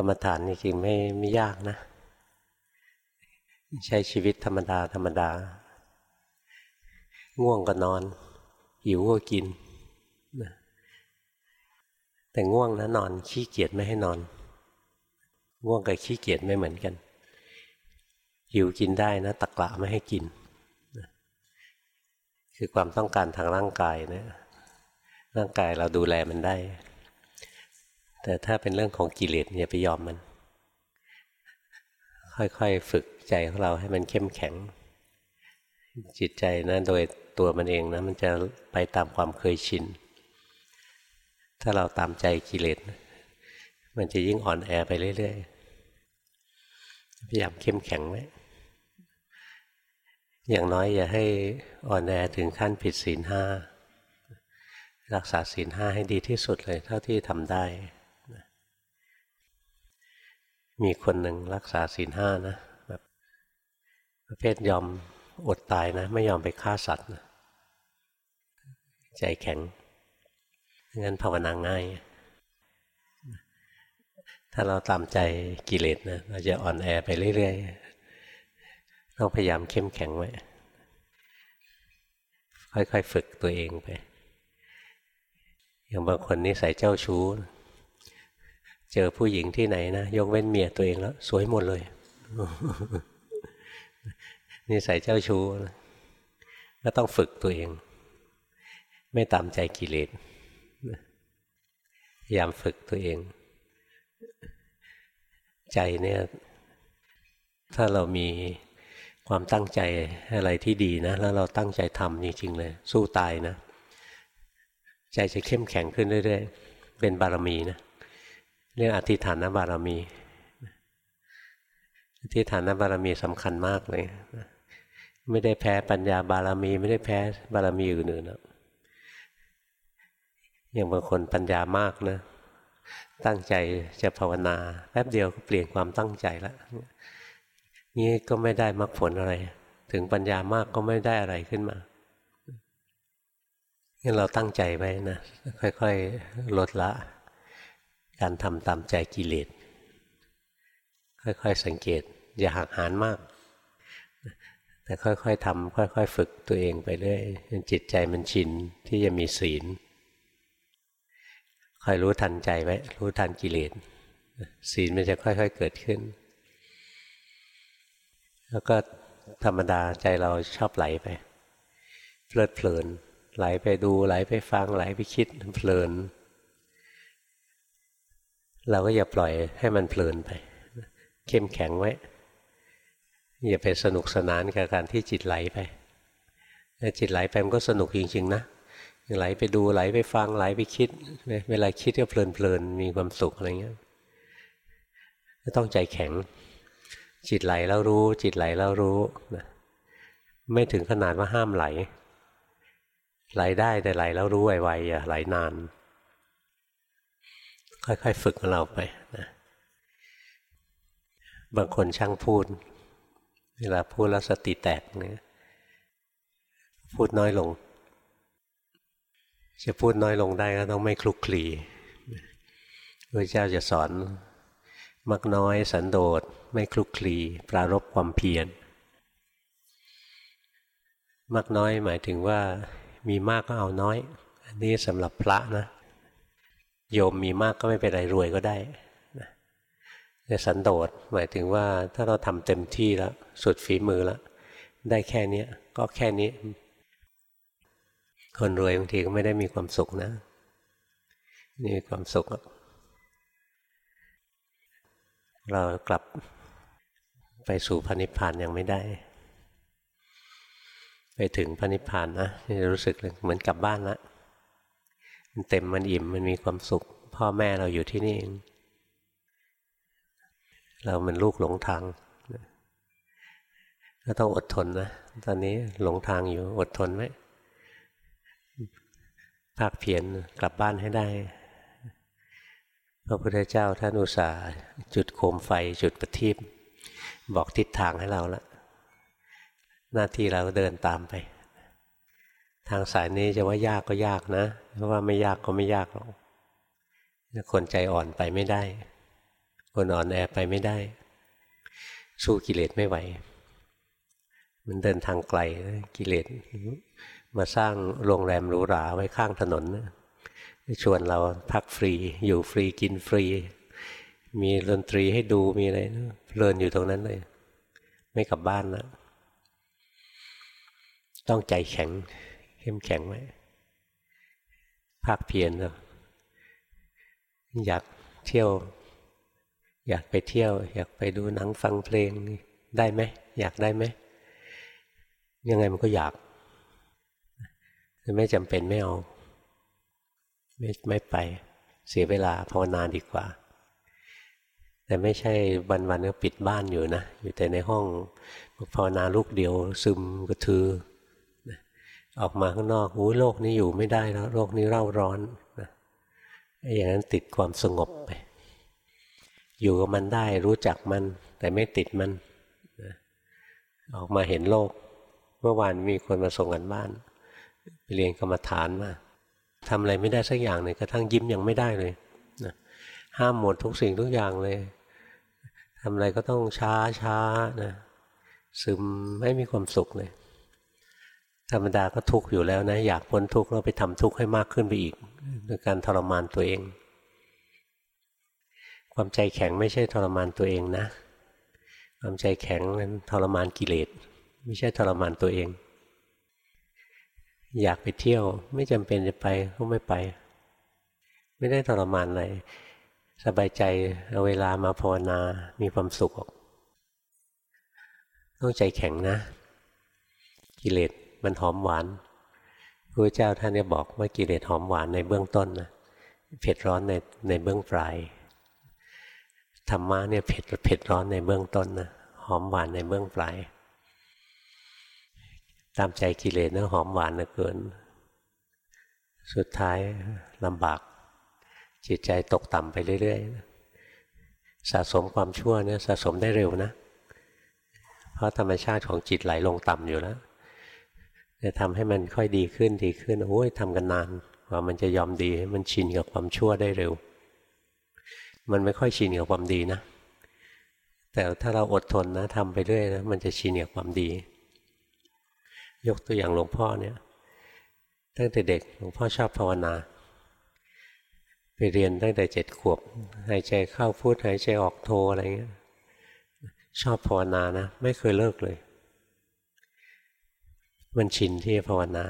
กรรมฐานจริงๆไม่ไม่ยากนะ ใช้ชีวิตธรรมดาธรรมดา ง่วงก็นอน หิวก็กิน แต่ง่วงนะนอนขี้เกียจไม่ให้นอน ง่วงกับขี้เกียจไม่เหมือนกัน หิวกินได้นะตะกละไม่ให้กิน คือความต้องการทางร่างกายเนะร่างกายเราดูแลมันได้ แต่ถ้าเป็นเรื่องของกิเลสอย่าไปยอมมัน ค่อยๆฝึกใจของเราให้มันเข้มแข็ง จิตใจนะโดยตัวมันเองนะมันจะไปตามความเคยชิน ถ้าเราตามใจกิเลสมันจะยิ่งอ่อนแอไปเรื่อยๆพยายามเข้มแข็งไว้อย่างน้อยอย่าให้อ่อนแอถึงขั้นผิดศีลห้ารักษาศีลห้าให้ดีที่สุดเลยเท่าที่ทำได้ มีคนหนึ่งรักษาศีลห้านะแบบประเภทยอมอดตายนะ ไม่ยอมไปฆ่าสัตว์นะใจแข็งงั้นภาวนาง่าย ถ้าเราตามใจกิเลสนะเราจะอ่อนแอไปเรื่อยๆต้องพยายามเข้มแข็งไว้ค่อยๆฝึกตัวเองไปอย่างบางคนนี่ใส่เจ้าชู้ เจอผู้หญิงที่ไหนนะยกเว้นเมียตัวเองแล้ว สวยหมดเลยนี่ใส่เจ้าชู้ก็ต้องฝึกตัวเอง ไม่ตามใจกิเลสพยายามฝึกตัวเอง ใจเนี่ย ถ้าเรามีความตั้งใจอะไรที่ดีนะ แล้วเราตั้งใจทำจริงๆเลย สู้ตายนะ ใจจะเข้มแข็งขึ้นเรื่อยๆ เป็นบารมีนะ เรื่องอธิฐานบารมี อธิฐานบารมีสำคัญมากเลย ไม่ได้แพ้ปัญญาบารมี ไม่ได้แพ้บารมีอื่นๆนะอย่างบางคนปัญญามากนะ ตั้งใจจะภาวนาแป๊บเดียวก็เปลี่ยนความตั้งใจแล้วนี่ก็ไม่ได้มรรคผลอะไร ถึงปัญญามากก็ไม่ได้อะไรขึ้นมางั้นเราตั้งใจไว้นะ ค่อย ๆ ลดละ การทำตามใจกิเลส ค่อยๆสังเกต อย่าหักหานมาก แต่ค่อยๆทำค่อยๆ ฝึกตัวเองไปเรื่อยจนจิตใจมันชินที่จะมีศีลคอยรู้ทันใจไว้ รู้ทันกิเลสศีลมันจะค่อย ๆ เกิดขึ้น แล้วก็ธรรมดาใจเราชอบไหลไป เพลิดเพลิน ไหลไปดูไหลไปฟังไหลไปคิดเพลิน เราก็อย่าปล่อยให้มันเพลินไป เข้มแข็งไว้ อย่าไปสนุกสนานกับการที่จิตไหลไปจิตไหลไปมันก็สนุกจริงๆนะไหลไปดูไหลไปฟังไหลไปคิด เวลาคิดก็เพลินๆมีความสุขอะไรเงี้ยต้องใจแข็ง จิตไหลแล้วรู้ จิตไหลแล้วรู้นะไม่ถึงขนาดว่าห้ามไหล ไหลได้แต่ไหลแล้วรู้ไวๆอย่าไหลนาน ค่อยๆ ฝึกของเราไปนะบางคนช่างพูด เวลาพูดแล้วสติแตกเนี่ยพูดน้อยลง จะพูดน้อยลงได้ก็ต้องไม่คลุกคลีพระเจ้าจะสอน มักน้อยสันโดษไม่คลุกคลีปรารบความเพียรมักน้อยหมายถึงว่ามีมากก็เอาน้อย อันนี้สำหรับพระนะ โยมมีมากก็ไม่เป็นไรรวยก็ได้แต่สันโดษหมายถึงว่าถ้าเราทำเต็มที่แล้ว สุดฝีมือแล้วได้แค่นี้ก็แค่นี้ คนรวยบางทีก็ไม่ได้มีความสุขนะนี่ความสุขเรากลับไปสู่พระนิพพานยังไม่ได้ ไปถึงพระนิพพานนะจะรู้สึกเหมือนกลับบ้านแล้ว มันเต็มมันอิ่มมันมีความสุข พ่อแม่เราอยู่ที่นี่เองเรามันลูกหลงทางก็ต้องอดทนนะ ตอนนี้หลงทางอยู่อดทนไว้ภาคเพียรกลับบ้านให้ได้ พระพุทธเจ้าท่านอุตส่าห์จุดโคมไฟจุดประทีปบอกทิศทางให้เราแล้วหน้าที่เราเดินตามไป ทางสายนี้จะว่ายากก็ยากนะเพราะว่าไม่ยากก็ไม่ยากหรอกคนใจอ่อนไปไม่ได้ คนอ่อนแอไปไม่ได้ สู้กิเลสไม่ไหว มันเดินทางไกลกิเลสมาสร้างโรงแรมหรูหราไว้ข้างถนนชวนเราพักฟรี อยู่ฟรีกินฟรี มีดนตรีให้ดูมีอะไรเพลินอยู่ตรงนั้นเลย ไม่กลับบ้านแล้วต้องใจแข็ง เข้มแข็งไว้ภาคเพียรอยากเที่ยว อยากไปเที่ยว อยากไปดูหนังฟังเพลงได้ไหมอยากได้ไหมยังไงมันก็อยากไม่จำเป็นไม่เอาไม่ไม่ไปเสียเวลาภาวนาดีกว่า แต่ไม่ใช่วันๆก็ปิดบ้านอยู่นะ อยู่แต่ในห้องภาวนาลูกเดียวซึมกระทือ ออกมาข้างนอกโอ้โลกนี้อยู่ไม่ได้แล้วโลกนี้เร่าร้อนนะอย่างนั้นติดความสงบไป อยู่กับมันได้รู้จักมัน แต่ไม่ติดมันนะออกมาเห็นโลก เมื่อวานมีคนมาส่งกันบ้านไปเรียนกรรมฐานมาทำอะไรไม่ได้สักอย่างเลยกระทั่งยิ้มยังไม่ได้เลยนะห้ามหมดทุกสิ่งทุกอย่างเลยทำอะไรก็ต้องช้าช้านะซึมไม่มีความสุขเลย ธรรมดาก็ทุกข์อยู่แล้วนะ อยากพ้นทุกข์แล้วไปทำทุกข์ให้มากขึ้นไปอีกด้วยการทรมานตัวเอง ความใจแข็งไม่ใช่ทรมานตัวเองนะ ความใจแข็งนั้นทรมานกิเลสไม่ใช่ทรมานตัวเอง อยากไปเที่ยว ไม่จำเป็นจะไปก็ไม่ไป ไม่ได้ทรมานอะไรสบายใจเอาเวลามาภาวนา มีความสุขต้องใจแข็งนะ กิเลส มันหอมหวานพระเจ้าท่านเนี่ยบอกว่ากิเลสหอมหวานในเบื้องต้นนะเผ็ดร้อนในในเบื้องปลายธรรมะเนี่ยเผ็ดเผ็ดร้อนในเบื้องต้นนะหอมหวานในเบื้องปลาย ตามใจกิเลสนะหอมหวานเหลือเกิน สุดท้ายลำบาก จิตใจตกต่ำไปเรื่อยๆสะสมความชั่วเนี่ยสะสมได้เร็วนะ เพราะธรรมชาติของจิตไหลลงต่ำอยู่แล้ว จะทำให้มันค่อยดีขึ้นดีขึ้นโอ้ยทำกันนานกว่ามันจะยอมดีมันชินกับความชั่วได้เร็ว มันไม่ค่อยชินกับความดีนะ แต่ถ้าเราอดทนนะทำไปเรื่อยนะมันจะชินกับความดี ยกตัวอย่างหลวงพ่อเนี่ยตั้งแต่เด็กหลวงพ่อชอบภาวนาไปเรียนตั้งแต่เจ็ดขวบหายใจเข้าพูดหายใจออกโทอะไรเงี้ยชอบภาวนานะ ไม่เคยเลิกเลย มันชินที่ภาวนา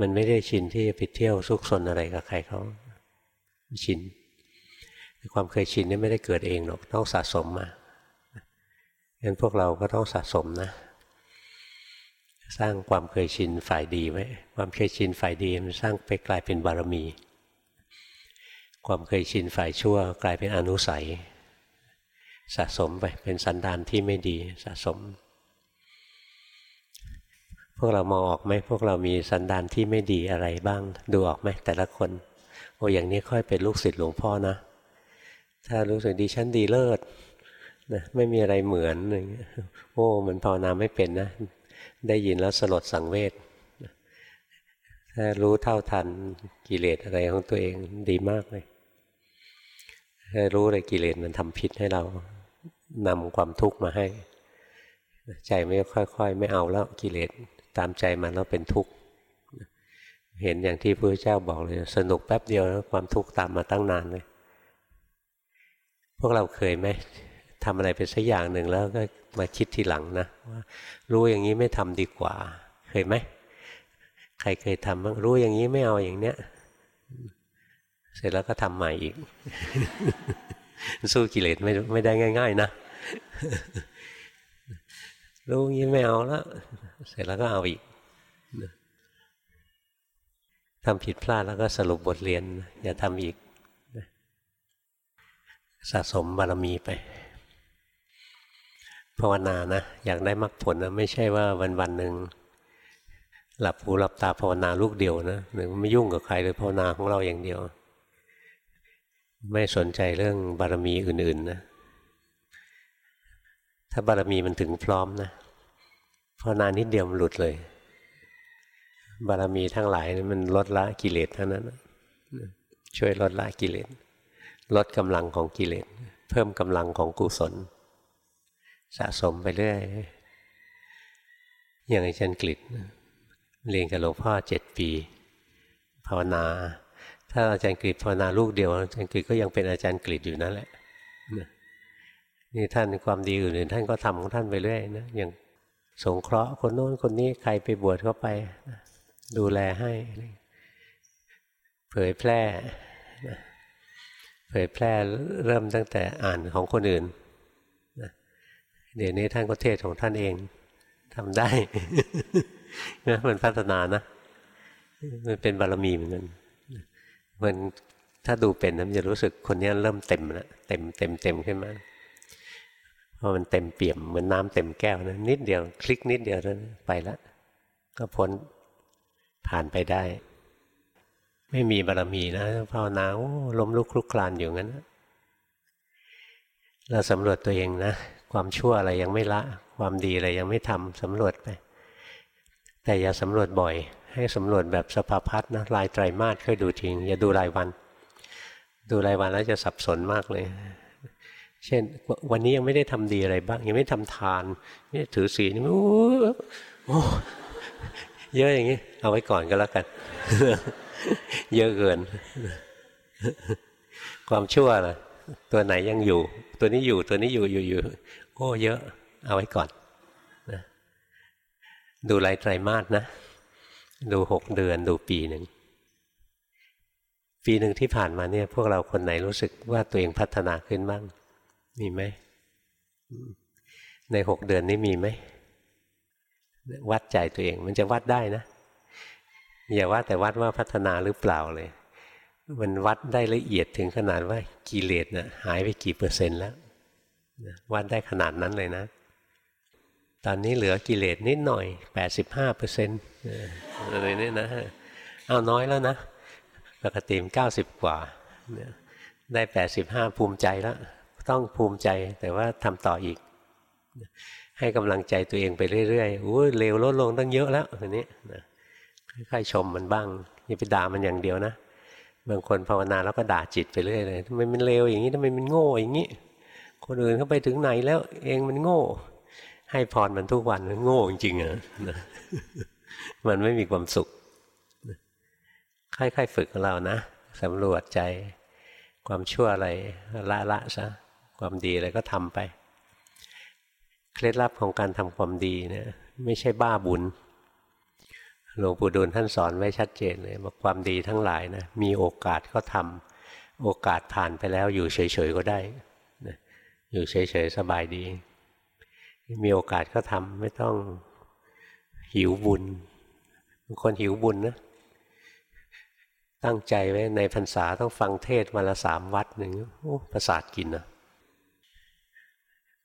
มันไม่ได้ชินที่จะไปเที่ยวซุกซนอะไรกับใครเขาชิน ความเคยชินนี่ไม่ได้เกิดเองหรอกต้องสะสมมางั้นพวกเราก็ต้องสะสมนะ สร้างความเคยชินฝ่ายดีไว้ ความเคยชินฝ่ายดีมันสร้างไปกลายเป็นบารมี ความเคยชินฝ่ายชั่ว กลายเป็นอนุสัย สะสมไปเป็นสันดานที่ไม่ดีสะสม พวกเรามองออกไหมพวกเรามีสันดานที่ไม่ดีอะไรบ้าง ดูออกไหมแต่ละคนโอ้อย่างนี้ค่อยเป็นลูกศิษย์หลวงพ่อนะ ถ้ารู้สึกดีชั้นดีเลิศนะไม่มีอะไรเหมือนอย่างเงี้ยโอ้มันภาวนาไม่เป็นนะ ได้ยินแล้วสลดสังเวชถ้ารู้เท่าทันกิเลสอะไรของตัวเองดีมากเลยถ้ารู้อะไรกิเลสมันทำพิษให้เรานำความทุกข์มาให้ ใจไม่ค่อยๆ ไม่เอาแล้วกิเลส ตามใจมันแล้วเป็นทุกข์เห็นอย่างที่พระเจ้าบอกเลย สนุกแป๊บเดียวแล้วความทุกข์ตามมาตั้งนานเลย พวกเราเคยไหมทำอะไรไปสักอย่างหนึ่งแล้วก็มาคิดทีหลังนะว่ารู้อย่างนี้ไม่ทำดีกว่า เคยไหมใครเคยทำบ้างรู้อย่างนี้ไม่เอาอย่างเนี้ย เสร็จแล้วก็ทำใหม่อีก สู้กิเลสไม่ไม่ได้ง่าย ๆ นะ รู้งี้ไม่เอาแล้วเสร็จแล้วก็เอาอีกทำผิดพลาดแล้วก็สรุปบทเรียน อย่าทำอีกสะสมบารมีไป ภาวนานะ อยากได้มรรคผลนะไม่ใช่ว่าวันวันหนึ่งหลับหูหลับตาภาวนาลูกเดียวนะหรือไม่ยุ่งกับใครเลยภาวนาของเราอย่างเดียว ไม่สนใจเรื่องบารมีอื่น ๆ นะ ถ้าบารมีมันถึงพร้อมนะ ภาวนานิดเดียวมันหลุดเลย บารมีทั้งหลายมันลดละกิเลสเท่านั้นช่วยลดละกิเลสลดกำลังของกิเลสเพิ่มกำลังของกุศล สะสมไปเรื่อยอย่างอาจารย์กฤษเรียนกับหลวงพ่อเจ็ดปี ภาวนา ถ้าอาจารย์กฤษภาวนาลูกเดียว อาจารย์กฤษก็ยังเป็นอาจารย์กฤษอยู่นั่นแหละนี่ท่านความดีอื่นๆท่านก็ทำของท่านไปเรื่อยนะอย่าง สงเคราะห์คนโน้นคนนี้ใครไปบวชเข้าไป ดูแลให้ เผยแพร่เผยแพร่เริ่มตั้งแต่อ่านของคนอื่นเดี๋ยวนี้ท่านก็เทศของท่านเองทำได้นะมันพัฒนานะมันเป็นบารมีเหมือนกันมันถ้าดูเป็นมันจะรู้สึกคนนี้เริ่มเต็มแล้วเต็มเต็มเต็มขึ้นมา พอมันเต็มเปี่ยมเหมือนน้ำเต็มแก้วนะนิดเดียว คลิกนิดเดียวแล้วไปแล้วก็พ้นผ่านไปได้ ไม่มีบารมีนะภาวนาล้มลุกคลุกคลานอยู่งั้นเราสำรวจตัวเองนะความชั่วอะไรยังไม่ละ ความดีอะไรยังไม่ทำสำรวจไป แต่อย่าสำรวจบ่อย ให้สำรวจแบบสภาพัฒนะรายไตรมาสค่อยดูทิ้งอย่าดูรายวัน ดูรายวันแล้วจะสับสนมากเลย เช่น วันนี้ยังไม่ได้ทำดีอะไรบ้าง ยังไม่ทำทานนี่ถือศีลโอ้โหเยอะอย่างนี้ เอาไว้ก่อนก็แล้วกัน เยอะเกิน ความชั่วล่ะ ตัวไหนยังอยู่ ตัวนี้อยู่ตัวนี้อยู่อยู่อยู่โอ้ เยอะ เอาไว้ก่อนนะดูรายไตรมาสนะ ดูหกเดือนดูปีหนึ่งปีหนึ่งที่ผ่านมาเนี่ย พวกเราคนไหนรู้สึกว่าตัวเองพัฒนาขึ้นบ้าง มีไหม ในหกเดือนนี้มีไหม วัดใจตัวเอง มันจะวัดได้นะ อย่าว่าแต่วัดว่าพัฒนาหรือเปล่าเลย มันวัดได้ละเอียดถึงขนาดว่ากิเลสนะหายไปกี่เปอร์เซ็นต์แล้ววัดได้ขนาดนั้นเลยนะ ตอนนี้เหลือกิเลสนิดหน่อยแปดสิบห้าเปอร์เซ็นต์อะไรนี่นะเอาน้อยแล้วนะปกติมเก้าสิบกว่า ได้แปดสิบห้าภูมิใจแล้ว ต้องภูมิใจแต่ว่าทำต่ออีก ให้กำลังใจตัวเองไปเรื่อยๆโอ้ยเลวลดลงตั้งเยอะแล้วทีนี้นะค่อยๆชมมันบ้าง อย่าไปด่ามันอย่างเดียวนะ บางคนภาวนาแล้วก็ด่าจิตไปเรื่อยเลยทำไมมันเลวอย่างนี้ทำไมมันโง่อย่างนี้ คนอื่นเขาไปถึงไหนแล้ว เองมันโง่ ให้พรมันทุกวันมันโง่จริงๆอะมันไม่มีความสุขค่อยๆฝึกของเรานะสำรวจใจความชั่วอะไรละละซะ ความดีอะไรก็ทำไป เคล็ดลับของการทำความดีเนี่ยไม่ใช่บ้าบุญ หลวงปู่ดูลท่านสอนไว้ชัดเจนเลยว่าความดีทั้งหลายนะมีโอกาสก็ทำโอกาสผ่านไปแล้วอยู่เฉยๆก็ได้นะอยู่เฉยๆสบายดี มีโอกาสก็ทำไม่ต้องหิวบุญบางคนหิวบุญนะตั้งใจไว้ในพรรษาต้องฟังเทศมาละสามวัดหนึ่งโอ้ประสาทกินนะ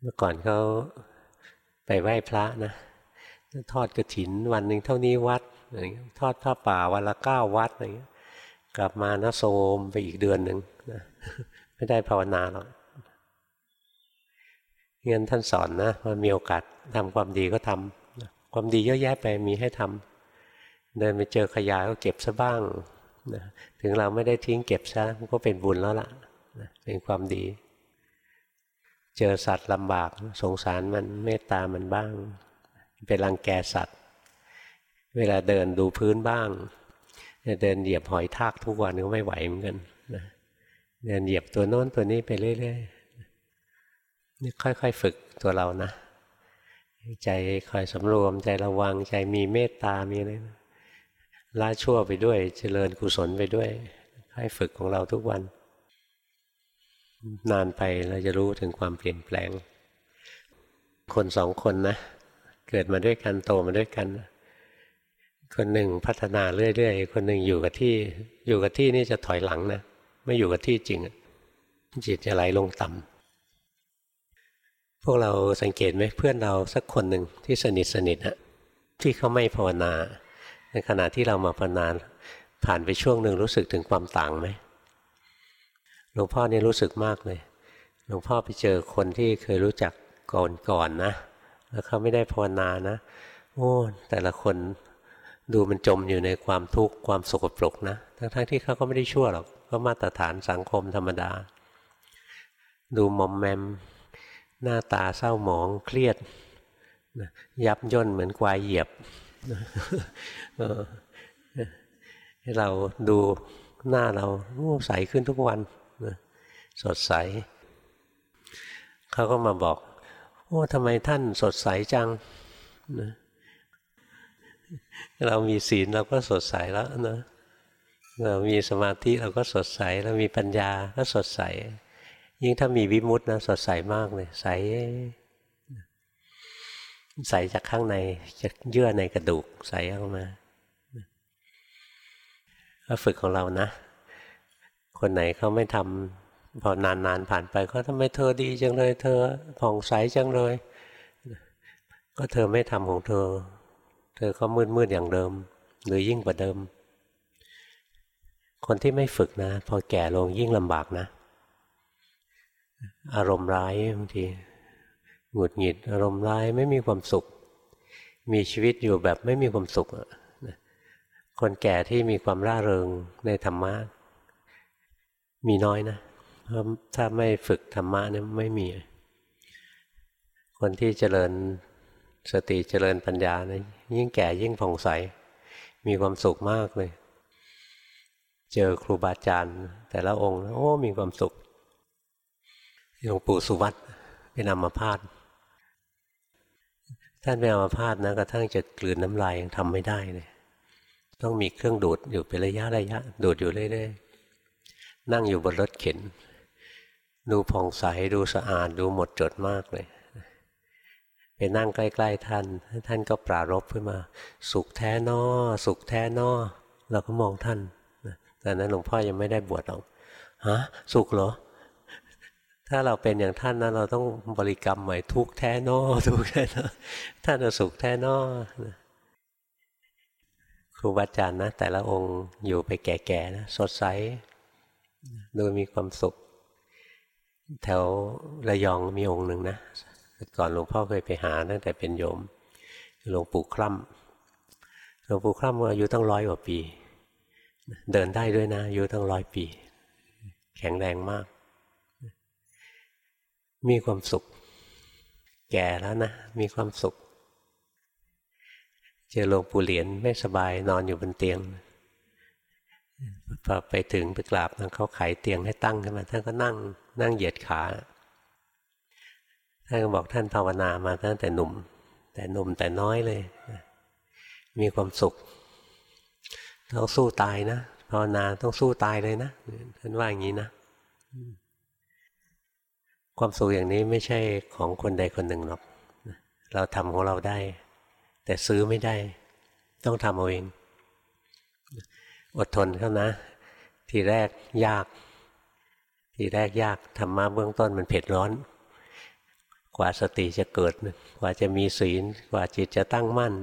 เมื่อก่อนเขาไปไหว้พระนะ ทอดกระถินวันหนึ่งเท่านี้วัดทอดผ้าป่าวันละเก้าวัดอะไรเงี้ยกลับมานะโซมไปอีกเดือนหนึ่งนะไม่ได้ภาวนาหรอกงั้นท่านสอนนะว่ามีโอกาสทำความดีก็ทำความดีเยอะแยะไปมีให้ทำเดินไปเจอขยะก็เก็บซะบ้างนะถึงเราไม่ได้ทิ้งเก็บซะมันก็เป็นบุญแล้วล่ะนะเป็นความดี เจอสัตว์ลำบากสงสารมันเมตตามันบ้างเป็นรังแกสัตว์ เวลาเดินดูพื้นบ้างเดินเหยียบหอยทากทุกวันก็ไม่ไหวเหมือนกันนะเดินเหยียบตัวโน้นตัวนี้ไปเรื่อยๆนี่ค่อยๆฝึกตัวเรานะ ใจคอยสำรวมใจระวังใจมีเมตตามีอะไรละชั่วไปด้วย เจริญกุศลไปด้วยให้ฝึกของเราทุกวัน นานไปเราจะรู้ถึงความเปลี่ยนแปลง คนสองคนนะ เกิดมาด้วยกันโตมาด้วยกัน คนหนึ่งพัฒนาเรื่อยๆ คนหนึ่งอยู่กับที่ อยู่กับที่นี่จะถอยหลังนะ ไม่อยู่กับที่จริงจิตจะไหลลงต่ำพวกเราสังเกตไหมเพื่อนเราสักคนหนึ่งที่สนิทสนิทฮะที่เขาไม่ภาวนา ในขณะที่เรามาภาวนาผ่านไปช่วงหนึ่งรู้สึกถึงความต่างไหม หลวงพ่อเนี่ยรู้สึกมากเลย หลวงพ่อไปเจอคนที่เคยรู้จักก่อนก่อนนะ แล้วเขาไม่ได้ภาวนานะ โอ้แต่ละคนดูมันจมอยู่ในความทุกข์ความสกปรกนะทั้งๆทที่เขาก็ไม่ได้ชั่วหรอกก็มาตรฐานสังคมธรรมดา ดูมอมแมม หน้าตาเศร้าหมองเครียดยับย่นเหมือนควายเหยียบให้เราดูหน้าเราใสขึ้นทุกวัน สดใส เขาก็มาบอก โอ้ทำไมท่านสดใสจังนะเรามีศีลเราก็สดใสแล้วนะเรามีสมาธิเราก็สดใส เรามีปัญญาก็สดใส ยิ่งถ้ามีวิมุตต์นะสดใสมากเลยใสใสจากข้างในจากเยื่อในกระดูกใสออกมาก็ฝึกของเรานะ คนไหนเขาไม่ทำ พอนานๆผ่านไปเขาทำไมเธอดีจังเลย เธอผ่องใสจังเลย ก็เธอไม่ทำของเธอ เธอก็มืดๆอย่างเดิม หรือยิ่งกว่าเดิม คนที่ไม่ฝึกนะ พอแก่ลงยิ่งลำบากนะ อารมณ์ร้ายบางทีหงุดหงิด อารมณ์ร้ายไม่มีความสุข มีชีวิตอยู่แบบไม่มีความสุขคนแก่ที่มีความร่าเริงในธรรมะมีน้อยนะ ถ้าไม่ฝึกธรรมะเนี่ยไม่มี คนที่เจริญสติเจริญปัญญาเนะยิ่งแก่ยิ่งผ่องใส มีความสุขมากเลย เจอครูบาอาจารย์ แต่ละองค์โอ้มีความสุขหลวงปู่สุวัตเป็นอัมพาตท่านเป็นอัมพาตนะกระทั่งจะกลืนน้ำลายยังทำไม่ได้เลยต้องมีเครื่องดูดอยู่เป็นระยะระยะ ดูดอยู่เรื่อยๆนั่งอยู่บนรถเข็น ดูผ่องใสดูสะอาดดูหมดจดมากเลยไปนั่งใกล้ ๆ ท่าน ท่านก็ปรารบขึ้นมา สุขแท้นอสุขแท้นอเราก็มองท่านแต่นั้นหลวงพ่อยังไม่ได้บวชหรอกฮะสุขเหรอ ถ้าเราเป็นอย่างท่านนะเราต้องบริกรรมใหม่ทุกแท้นอทุกแท้นอท่านจะสุขแท้นอครูบาอาจารย์นะแต่ละองค์อยู่ไปแก่ๆนะสดใส โดูมีความสุข แถวระยองมีองค์หนึ่งนะก่อนหลวงพ่อเคยไปหาตั้งแต่เป็นโยมหลวงปู่คร่ำหลวงปู่คร่ำอายุตั้งร้อยกว่าปี เดินได้ด้วยนะอายุตั้งร้อยปี แข็งแรงมาก มีความสุข แก่แล้วนะ มีความสุข เจอหลวงปู่เหรียญไม่สบายนอนอยู่บนเตียง พอไปถึงไปกราบท่านเขาไขเตียงให้ตั้งขึ้นมาท่านก็นั่งนั่งเหยียดขาท่านก็บอกท่านภาวนามาตั้งแต่หนุ่ม แต่หนุ่มแต่น้อยเลย มีความสุขต้องสู้ตายนะภาวนาต้องสู้ตายเลยนะท่านว่าอย่างนี้นะความสุขอย่างนี้ไม่ใช่ของคนใดคนหนึ่งหรอกเราทำของเราได้ แต่ซื้อไม่ได้ ต้องทำเอาเอง อดทนเข้านะ ทีแรกยาก ทีแรกยากธรรมะเบื้องต้นมันเผ็ดร้อน กว่าสติจะเกิด กว่าจะมีศีล กว่าจิตจะตั้งมั่น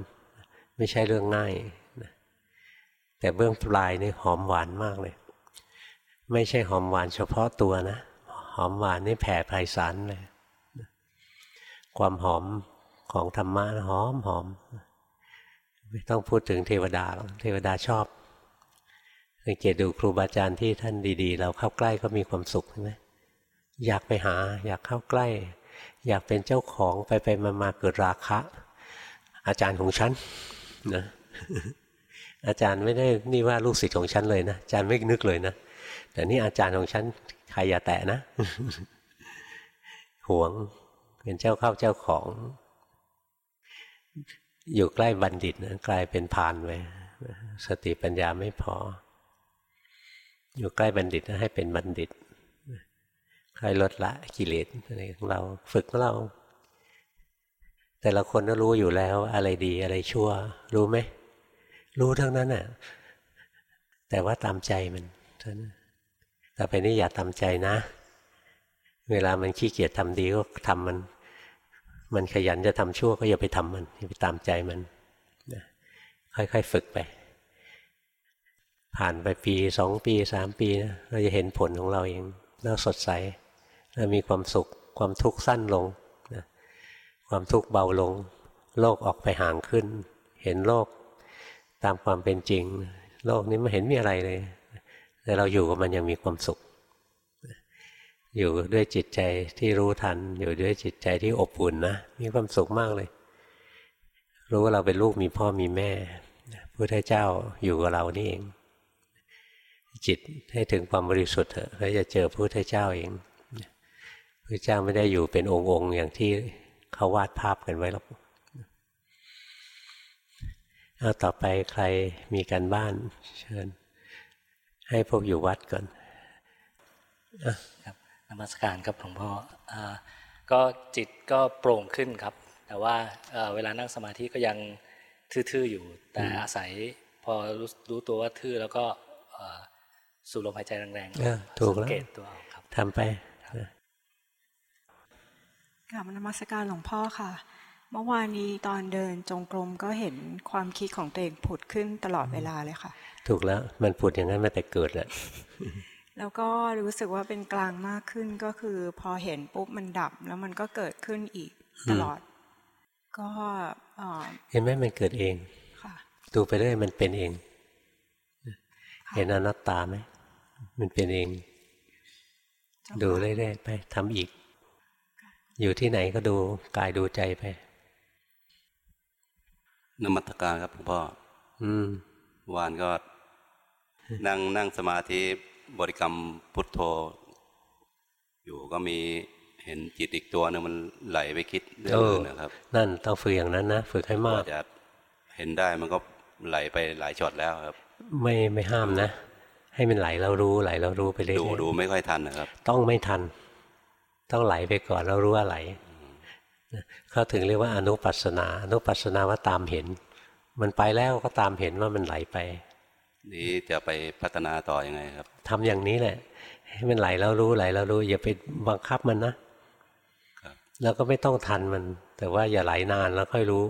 ไม่ใช่เรื่องง่ายแต่เบื้องปลายนี่หอมหวานมากเลย ไม่ใช่หอมหวานเฉพาะตัวนะ หอมหวานนี่แผ่ไพศาลเลย ความหอมของธรรมะหอมหอมไม่ต้องพูดถึงเทวดาหรอกเทวดาชอบ สังเกตดูครูบาอาจารย์ที่ท่านดีๆ เราเข้าใกล้ก็มีความสุขใช่ไหมอยากไปหา อยากเข้าใกล้ อยากเป็นเจ้าของไปไปมามาเกิดราคะ อาจารย์ของฉันนะอาจารย์ไม่ได้นี่ว่าลูกศิษย์ของฉันเลยนะอาจารย์ไม่นึกเลยนะแต่นี่อาจารย์ของฉันใครอย่าแตะนะหวงเป็นเจ้าเข้าเจ้าของ อยู่ใกล้บัณฑิตนะกลายเป็นพานไปสติปัญญาไม่พอ อยู่ใกล้บัณฑิตให้เป็นบัณฑิตใครลดละกิเลสอะไรของเราฝึกเรา แต่ละคนก็รู้อยู่แล้วอะไรดีอะไรชั่ว รู้ไหม รู้ทั้งนั้นน่ะ แต่ว่าตามใจมันแต่ไปนี่อย่าตามใจนะ เวลามันขี้เกียจทำดีก็ทำมัน มันขยันจะทำชั่วก็อย่าไปทำมันอย่าไปตามใจมันค่อยๆฝึกไป ผ่านไปปีสองปีสามปีนะเราจะเห็นผลของเราเองเราสดใสเรามีความสุขความทุกข์สั้นลงนะความทุกข์เบาลง โลกออกไปห่างขึ้น เห็นโลกตามความเป็นจริง โลกนี้ไม่เห็นมีอะไรเลย แต่เราอยู่กับมันยังมีความสุข อยู่ด้วยจิตใจที่รู้ทัน อยู่ด้วยจิตใจที่อบอุ่นนะมีความสุขมากเลย รู้ว่าเราเป็นลูกมีพ่อมีแม่พุทธเจ้าอยู่กับเรานี่เอง จิตให้ถึงความบริสุทธิ์เถอะแล้วจะเจอพระพุทธเจ้าเองพระเจ้าไม่ได้อยู่เป็นองค์องค์อย่างที่เขาวาดภาพกันไว้หรอกเอาต่อไปใครมีการบ้านเชิญ ให้พวกอยู่วัดก่อนครับนมัสการครับหลวงพ่ออก็จิตก็โปร่งขึ้นครับ แต่ว่าเวลานั่งสมาธิก็ยังทื่อๆอยู่ แต่อาศัยพอรู้ตัวว่าทื่อแล้วก็ สูดลมหายใจแรงๆถูกแล้วตัวครับทำไปกลับนมัสการหลวงพ่อค่ะ เมื่อวานนี้ตอนเดินจงกรมก็เห็นความคิดของตัวเองผุดขึ้นตลอดเวลาเลยค่ะ ถูกแล้วมันผุดอย่างนั้นมาแต่เกิดแหละแล้วก็รู้สึกว่าเป็นกลางมากขึ้นก็คือ พอเห็นปุ๊บมันดับ แล้วมันก็เกิดขึ้นอีกตลอด ก็เห็นไหมมันเกิดเองดูไปเรื่อยมันเป็นเอง เห็นอนัตตาไหม มันเป็นเอง ดูเรื่อยๆไปทำอีก อยู่ที่ไหนก็ดูกายดูใจไปนมัตการครับหลวงพ่ออืมวานก็ นั่งนั่งสมาธิบริกรรมพุทโธ อยู่ก็มีเห็นจิตอีกตัวนึงมันไหลไปคิดเรื่องอื่นนะครับ นั่นต้องฝึกอย่างนั้นนะ ฝึกให้มากจะเห็นได้มันก็ไหลไปหลายช็อตแล้วครับ ไม่ไม่ห้ามนะ ให้มันไหลเรารู้ไหลเรารู้ไปเรื่อยดูดูไม่ค่อยทันนะครับ ต้องไม่ทัน ต้องไหลไปก่อนเรารู้ว่าไหลเขาถึงเรียกว่าอนุปัสนา อนุปัสนาว่าตามเห็น มันไปแล้วก็ตามเห็นว่ามันไหลไป นี้จะไปพัฒนาต่ออยังไงครับทำอย่างนี้แหละ ให้มันไหลแล้วรู้ไหลแล้วรู้ อย่าไปบังคับมันนะแล้วก็ไม่ต้องทันมัน แต่ว่าอย่าไหลนานแล้วค่อยรู้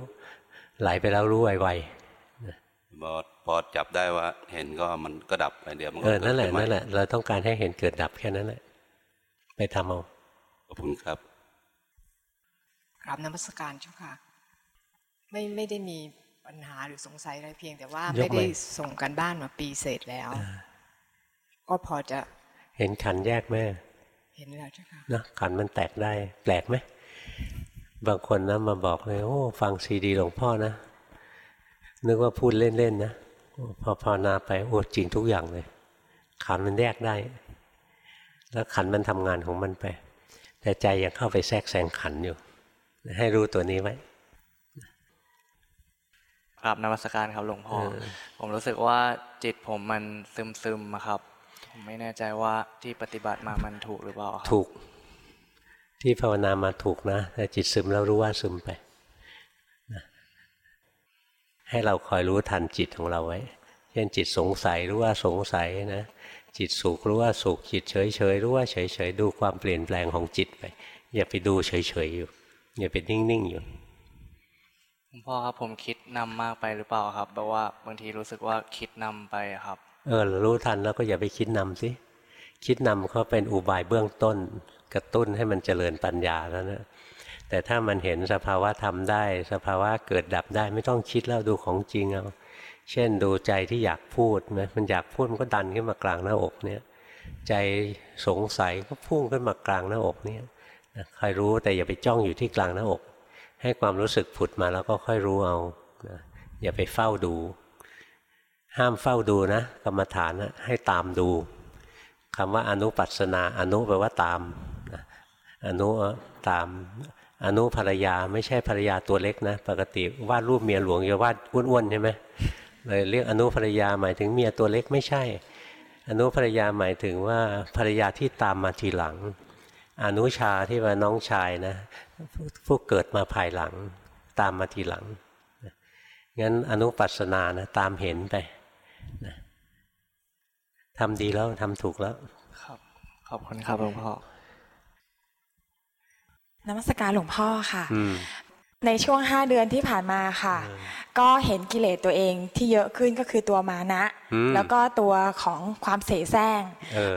ไหลไปแล้วรู้ไวๆพอ พอจับได้ว่าเห็นก็มันก็ดับไปเดี๋ยวมันก็เออนั่นแหละนั่นแหละเราต้องการให้เห็นเกิดดับแค่นั้นแหละไปทำเอาขอบคุณครับกราบนมัสการเจ้าค่ะ ไม่ไม่ได้มีปัญหาหรือสงสัยอะไรเพียง แต่ว่าไม่ได้ส่งกันบ้านมาปีเศษแล้ว ก็พอจะเห็นขันแยกไหมเห็นแล้วเจ้าค่ะนะขันมันแตกได้แปลกไหมบางคนนะมาบอกเลยโอ้ฟังซีดีหลวงพ่อนะนึกว่าพูดเล่นๆนะ พอภาวนาไปโอ้จริงทุกอย่างเลย ขันมันแยกได้ แล้วขันมันทำงานของมันไป แต่ใจยังเข้าไปแทรกแซงขันอยู่ ให้รู้ตัวนี้ไว้ครับนวัตการครับหลวงพ่อผมรู้สึกว่าจิตผมมันซึมซึมครับ ผมไม่แน่ใจว่าที่ปฏิบัติมามันถูกหรือเปล่าถูก ที่ภาวนามาถูกนะแต่จิตซึมแล้วรู้ว่าซึมไป ให้เราคอยรู้ทันจิตของเราไว้ เช่นจิตสงสัยรู้ว่าสงสัยนะ จิตสุขรู้ว่าสุข จิตเฉยเฉยรู้ว่าเฉยเฉยดูความเปลี่ยนแปลงของจิตไป อย่าไปดูเฉยเฉยอยู่ อย่าไปนิ่งๆอยู่หลวงพ่อครับผมคิดนำมากไปหรือเปล่าครับแปลว่าบางทีรู้สึกว่าคิดนำไปครับ เออรู้ทันแล้วก็อย่าไปคิดนำสิคิดนำเขาเป็นอุบายเบื้องต้น กระตุ้นให้มันเจริญปัญญาแล้วนะ แต่ถ้ามันเห็นสภาวะทำได้ สภาวะเกิดดับได้ไม่ต้องคิดแล้วดูของจริงเอาเช่นดูใจที่อยากพูดนะมันอยากพูดมันก็ดันขึ้นมากลางหน้าอกเนี่ย ใจสงสัยก็พุ่งขึ้นมากลางหน้าอกเนี่ยใครรู้แต่อย่าไปจ้องอยู่ที่กลางหน้าอก ให้ความรู้สึกผุดมาแล้วก็ค่อยรู้เอานะอย่าไปเฝ้าดู ห้ามเฝ้าดูนะกรรมฐานนะให้ตามดูคำว่าอนุปัสนาอนุแปลว่าตามอนุตาม อนุภรรยาไม่ใช่ภรรยาตัวเล็กนะ ปกติวาดรูปเมียหลวงจะวาดอ้วนๆใช่ไหมเลยเรียกอนุภรรยาหมายถึงเมียตัวเล็กไม่ใช่ อนุภรรยาหมายถึงว่าภรรยาที่ตามมาทีหลัง อนุชาที่ว่าน้องชายนะผู้เกิดมาภายหลัง ตามมาทีหลังงั้นอนุปัสสนานะตามเห็นไปนะทำดีแล้วทำถูกแล้ว ครับ ขอบคุณครับหลวงพ่อ นมัสการหลวงพ่อค่ะ ในช่วงห้าเดือนที่ผ่านมาค่ะ ก็เห็นกิเลสตัวเองที่เยอะขึ้นก็คือตัวมานะ แล้วก็ตัวของความเสแสร้ง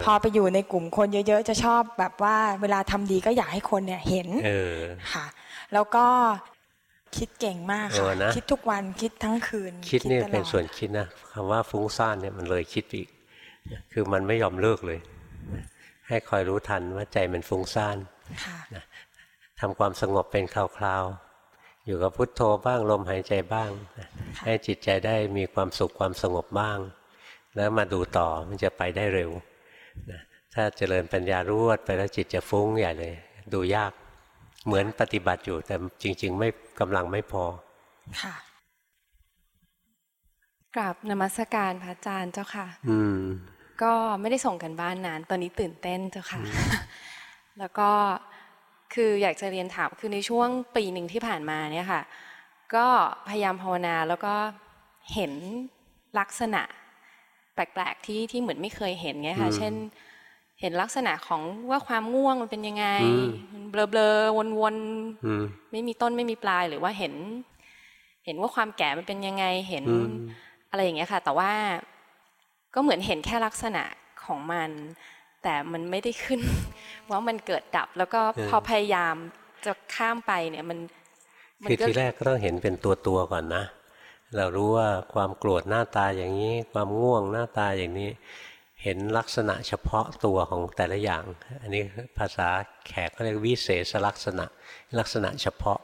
พอไปอยู่ในกลุ่มคนเยอะ ๆ จะชอบแบบว่าเวลาทำดีก็อยากให้คนเนี่ยเห็นค่ะ แล้วก็คิดเก่งมากค่ะ คิดทุกวันคิดทั้งคืน คิดนี่เป็นส่วนคิดนะคำว่าฟุ้งซ่านเนี่ยมันเลยคิดอีก คือมันไม่ยอมเลิกเลย ให้คอยรู้ทันว่าใจมันฟุ้งซ่าน ทำความสงบเป็นคราวๆ อยู่กับพุทโธบ้างลมหายใจบ้าง ให้จิตใจได้มีความสุขความสงบบ้าง แล้วมาดูต่อมันจะไปได้เร็วถ้าเจริญปัญญารวดไปแล้วจิตจะฟุ้งใหญ่เลย ดูยากเหมือนปฏิบัติอยู่แต่จริง ๆ ไม่กำลังไม่พอค่ะกราบนมัสการพระอาจารย์เจ้าค่ะ อืม ก็ไม่ได้ส่งกันบ้านนาน ตอนนี้ตื่นเต้นเจ้าค่ะ แล้วก็ คืออยากจะเรียนถามคือในช่วงปีหนึ่งที่ผ่านมาเนี่ยค่ะ ก็พยายามภาวนาแล้วก็เห็นลักษณะ แปลกๆที่ที่เหมือนไม่เคยเห็นไงค่ะ เช่น เห็นลักษณะของว่าความง่วงมันเป็นยังไงเบลอเบลวนๆไม่มีต้นไม่มีปลายหรือว่าเห็น เห็นว่าความแก่มันเป็นยังไงเห็นอะไรอย่างเงี้ยค่ะ แต่ว่าก็เหมือนเห็นแค่ลักษณะของมัน แต่มันไม่ได้ขึ้น ว่ามันเกิดดับ แล้วก็พอพยายามจะข้ามไปเนี่ยมันคือทีแรกก็ต้องเห็นเป็นตัวตัวก่อนนะ เรารู้ว่าความโกรธหน้าตาอย่างนี้ ความง่วงหน้าตาอย่างนี้ เห็นลักษณะเฉพาะตัวของแต่ละอย่าง อันนี้ภาษาแขกเขาเรียกวิเศษลักษณะลักษณะเฉพาะ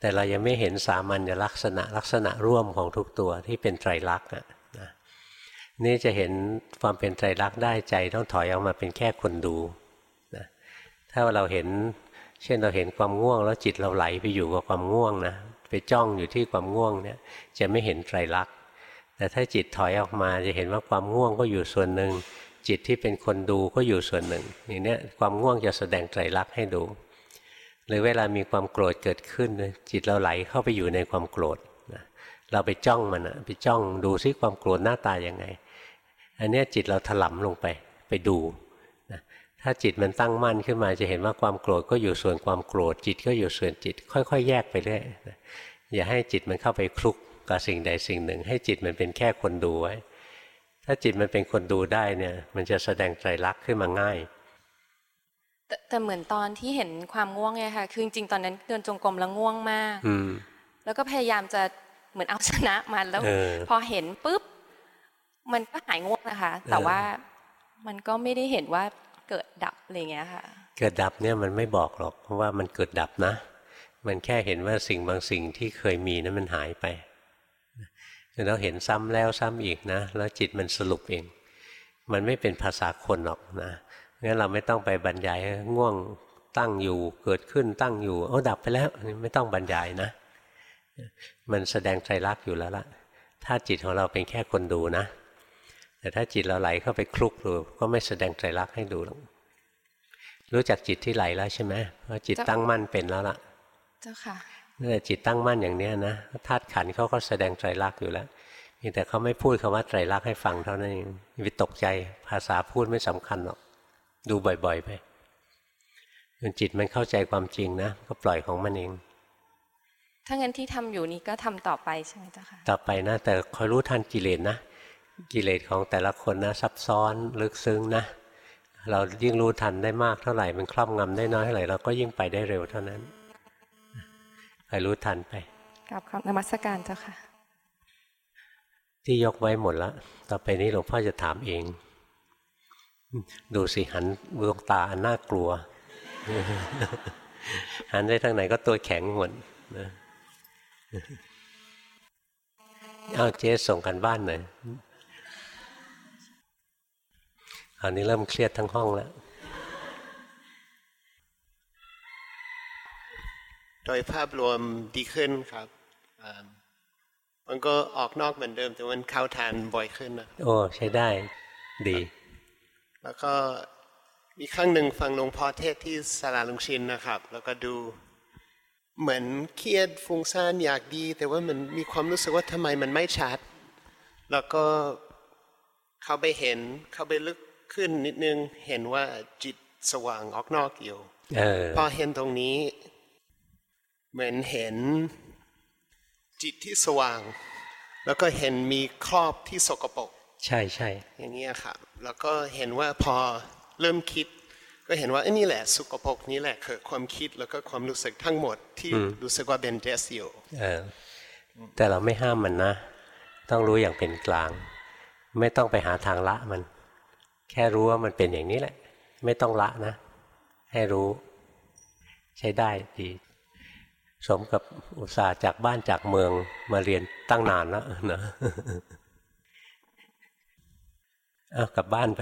แต่เรายังไม่เห็นสามัญลักษณะลักษณะร่วมของทุกตัวที่เป็นไตรลักษณ์ นี่จะเห็นความเป็นไตรลักษณ์ได้ใจต้องถอยออกมาเป็นแค่คนดูนะถ้าเราเห็น เช่นเราเห็นความง่วง แล้วจิตเราไหลไปอยู่กับความง่วงนะไปจ้องอยู่ที่ความง่วงเนี่ยจะไม่เห็นไตรลักษณ์แต่ถ้าจิตถอยออกมาจะเห็นว่าความง่วงก็อยู่ส่วนหนึ่งจิตที่เป็นคนดูก็อยู่ส่วนหนึ่งอย่างนี้ความง่วงจะแสดงไตรลักษณ์ให้ดู หรือเวลามีความโกรธเกิดขึ้น จิตเราไหลเข้าไปอยู่ในความโกรธเราไปจ้องมันไปจ้องดูซิความโกรธหน้าตายังไง อันนี้จิตเราถลำลงไปไปดูนะถ้าจิตมันตั้งมั่นขึ้นมาจะเห็นว่าความโกรธก็อยู่ส่วนความโกรธ จิตก็อยู่ส่วนจิต ค่อย ๆ แยกไปเรื่อยอย่าให้จิตมันเข้าไปคลุกกับสิ่งใดสิ่งหนึ่ง ให้จิตมันเป็นแค่คนดูไว้ ถ้าจิตมันเป็นคนดูได้เนี่ย มันจะแสดงใจรักขึ้นมาง่ายแต่แต่เหมือนตอนที่เห็นความง่วงไงค่ะ คือจริงๆตอนนั้นเดินจงกรมแล้วง่วงมากแล้วก็พยายามจะเหมือนเอาชนะมันแล้ว พอเห็นปุ๊บ มันก็หายง่วงนะคะ แต่ว่ามันก็ไม่ได้เห็นว่าเกิดดับอะไรเงี้ยค่ะ เกิดดับเนี่ยมันไม่บอกหรอกเพราะว่ามันเกิดดับนะ มันแค่เห็นว่าสิ่งบางสิ่งที่เคยมีนั้นมันหายไปแล้วเห็นซ้ำแล้วซ้ำอีกนะ แล้วจิตมันสรุปเอง มันไม่เป็นภาษาคนหรอกนะงั้นเราไม่ต้องไปบรรยายง่วงตั้งอยู่เกิดขึ้นตั้งอยู่เอาดับไปแล้วไม่ต้องบรรยายนะ มันแสดงใจรักอยู่แล้วล่ะ ถ้าจิตของเราเป็นแค่คนดูนะ แต่ถ้าจิตเราไหลเข้าไปคลุกดูก็ไม่แสดงใจรักให้ดูหรอกรู้จักจิตที่ไหลแล้วใช่ไหมว่าจิตตั้งมั่นเป็นแล้วล่ะ เจ้าค่ะนี่แหละจิตตั้งมั่นอย่างเนี้ยนะธาตุขันเขาก็แสดงใจรักอยู่แล้วแต่เขาไม่พูดคำว่าไตรลักษณ์ให้ฟังเท่านั้นเองวิตกใจภาษาพูดไม่สำคัญหรอก ดูบ่อยๆไปจนจิตมันเข้าใจความจริงนะ ก็ปล่อยของมันเอง ถ้างั้นที่ทำอยู่นี้ก็ทำต่อไปใช่ไหมเจ้าค่ะ ต่อไปนะ แต่คอยรู้ทันกิเลสนะ กิเลสของแต่ละคนนะซับซ้อนลึกซึ้งนะ เรายิ่งรู้ทันได้มากเท่าไหร่ มันครอบงำได้น้อยเท่าไหร่เราก็ยิ่งไปได้เร็วเท่านั้นคอยรู้ทันไปกับคำนมัสการเจ้าค่ะ ที่ยกไว้หมดแล้วต่อไปนี้หลวงพ่อจะถามเอง ดูสิหันดวงตาอันน่ากลัว หันได้ทางไหนก็ตัวแข็งหมดนะเอาเจ๊ส่งกันบ้านหน่อย คราวนี้เริ่มเครียดทั้งห้องแล้ว โดยภาพรวมดีขึ้นครับมันก็ออกนอกเหมือนเดิม แต่มันเข้าทานบ่อยขึ้นนะโอ้ใช้ได้ดี แล้วก็มีครั้งหนึ่งฟังหลวงพ่อเทศที่สาราลุงชินนะครับ แล้วก็ดูเหมือนเครียดฟุ้งซ่านอยากดี แต่ว่ามันมีความรู้สึกว่าทำไมมันไม่ชัด แล้วก็เข้าไปเห็นเข้าไปลึก ขึ้นนิดนึงเห็นว่าจิตสว่างออกนอกอยู่พอเห็นตรงนี้ เหมือนเห็นจิตที่สว่าง แล้วก็เห็นมีครอบที่สกปรกใช่ใช่อย่างนี้ครับ แล้วก็เห็นว่าพอเริ่มคิด ก็เห็นว่าไอ้นี่แหละสุกปกนี้แหละคือความคิดแล้วก็ความรู้สึกทั้งหมดที่รู้สึกว่าเป็นเจสอยู่แต่เราไม่ห้ามมันนะ ต้องรู้อย่างเป็นกลาง ไม่ต้องไปหาทางละมัน แค่รู้ว่ามันเป็นอย่างนี้แหละ ไม่ต้องละนะ ให้รู้ ใช้ได้ดี สมกับอุตสาห์จากบ้านจากเมืองมาเรียนตั้งนานแล้วนะเอากลับบ้านไป